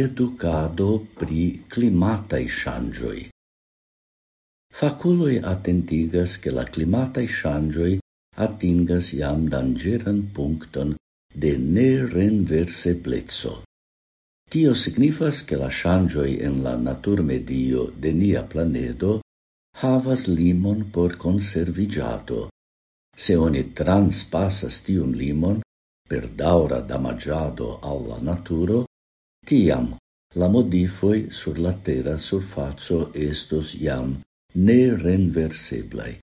educado pri climatai shangioi. Faculoi attentigas che la climatai shangioi atingas iam dangeran puncton de plezzo Tio signifas che la shangioi en la natur medio de nia planedo havas limon por conservigiato. Se oni transpassas tiun limon per daura damagiado alla naturo, Tiam la modifoi sur la terra surfaco estos iam ne renverseblai.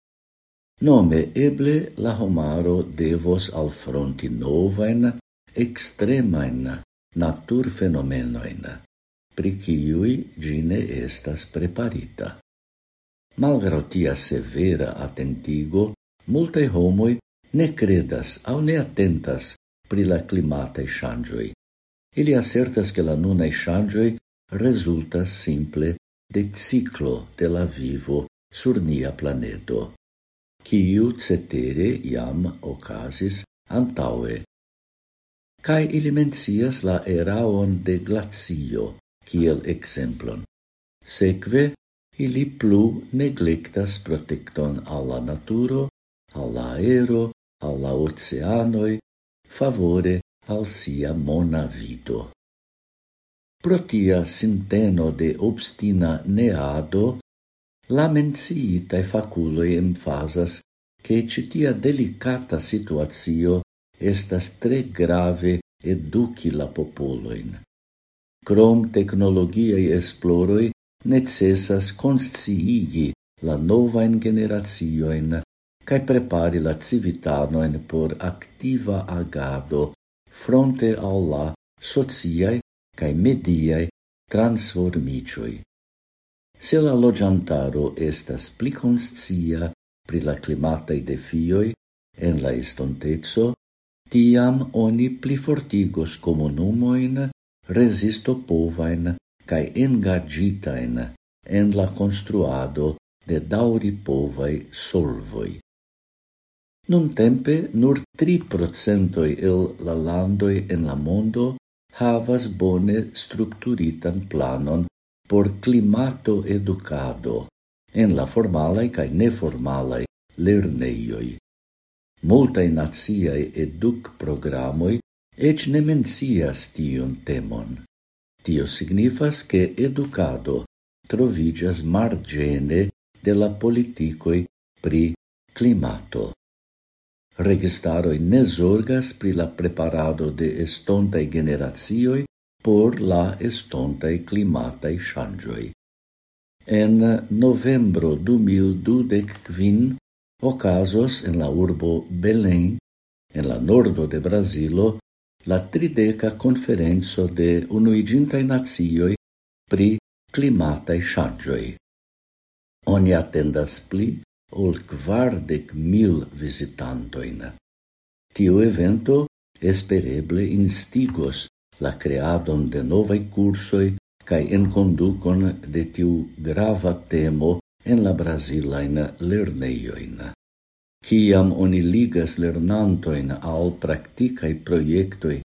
Nome eble la homaro devos alfronti novajn natur naturfenomenojn, pri ciui gine estas preparita. Malgraŭ tia severa atentigo, multe homoi ne credas au ne atentas pri la climatai changioi, Ili assertas che la nunai shangioi resultas simple de ciclo de la vivo sur nia planeto, quiu cetere iam ocasis antaue. Cai ili mencias la eraon de glazio, kiel exemplon. Seque, ili plu neglectas protecton alla naturo, alla aero, alla oceanoi, favore al sia mona vido. Protia sinteno de obstina neado, la menciitae faculoi emfasas che citia delicata situatio estas tre grave educi la popoloin. Crom technologiae esploroi necessas consciigi la novain generatioin cae prepari la civitanoin por activa agado fronte alla sociae cae mediae transformicioi. Se la logiantaro estas pli conscia pri la klimataj defioi en la estonteco, tiam oni pli fortigos comunumoin resisto povain cae engagitain en la construado de daŭripovaj solvoi. Nuntempe nur tri procentoj el la landoi en la mondo havas bone strukturitan planon por climato educado en la formalaj kaj neformalaj lerneioi. Multae naziae educ programoi ec ne mencias tion temon. Tio signifas che educado trovigas margene de la politicoi pri climato registaroi ne zorgas pri la preparado de estontai generacioj por la estontai klimataj ŝanĝoj. En novembro 2025 okazos en la urbo Belém, en la nordo de Brazilo, la trideca konferenco de unuigintai Nacioj pri klimataj ŝanĝoj. Oni attendas pli ol quardec mil visitantoin. Tio evento espereble instigos la creadon de novai cursoi cae enconducon de tiu grava temo en la Brasilain lerneioin. Ciam oni ligas lernantoin al practicae proiectoi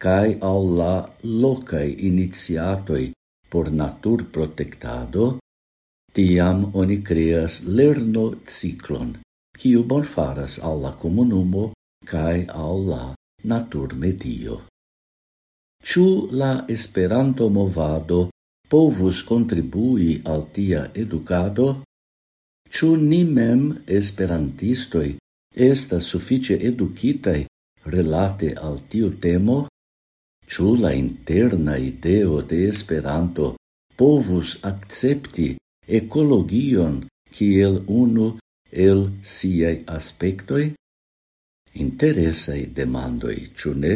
cae al la locae iniziatoi por natur protectado, Tiam oni creas lerno ciclon, quiu bon faras alla comunumo cae alla natur medio. Ciu la esperanto movado povus contribui al tia educado? Ciu ni mem esperantistoi estas suffice educitai relate al tiu temo? Ciu la interna ideo de esperanto povus accepti ecologion kiel unu el siaj aspektoj? Interesaj demandoj, ĉu ne?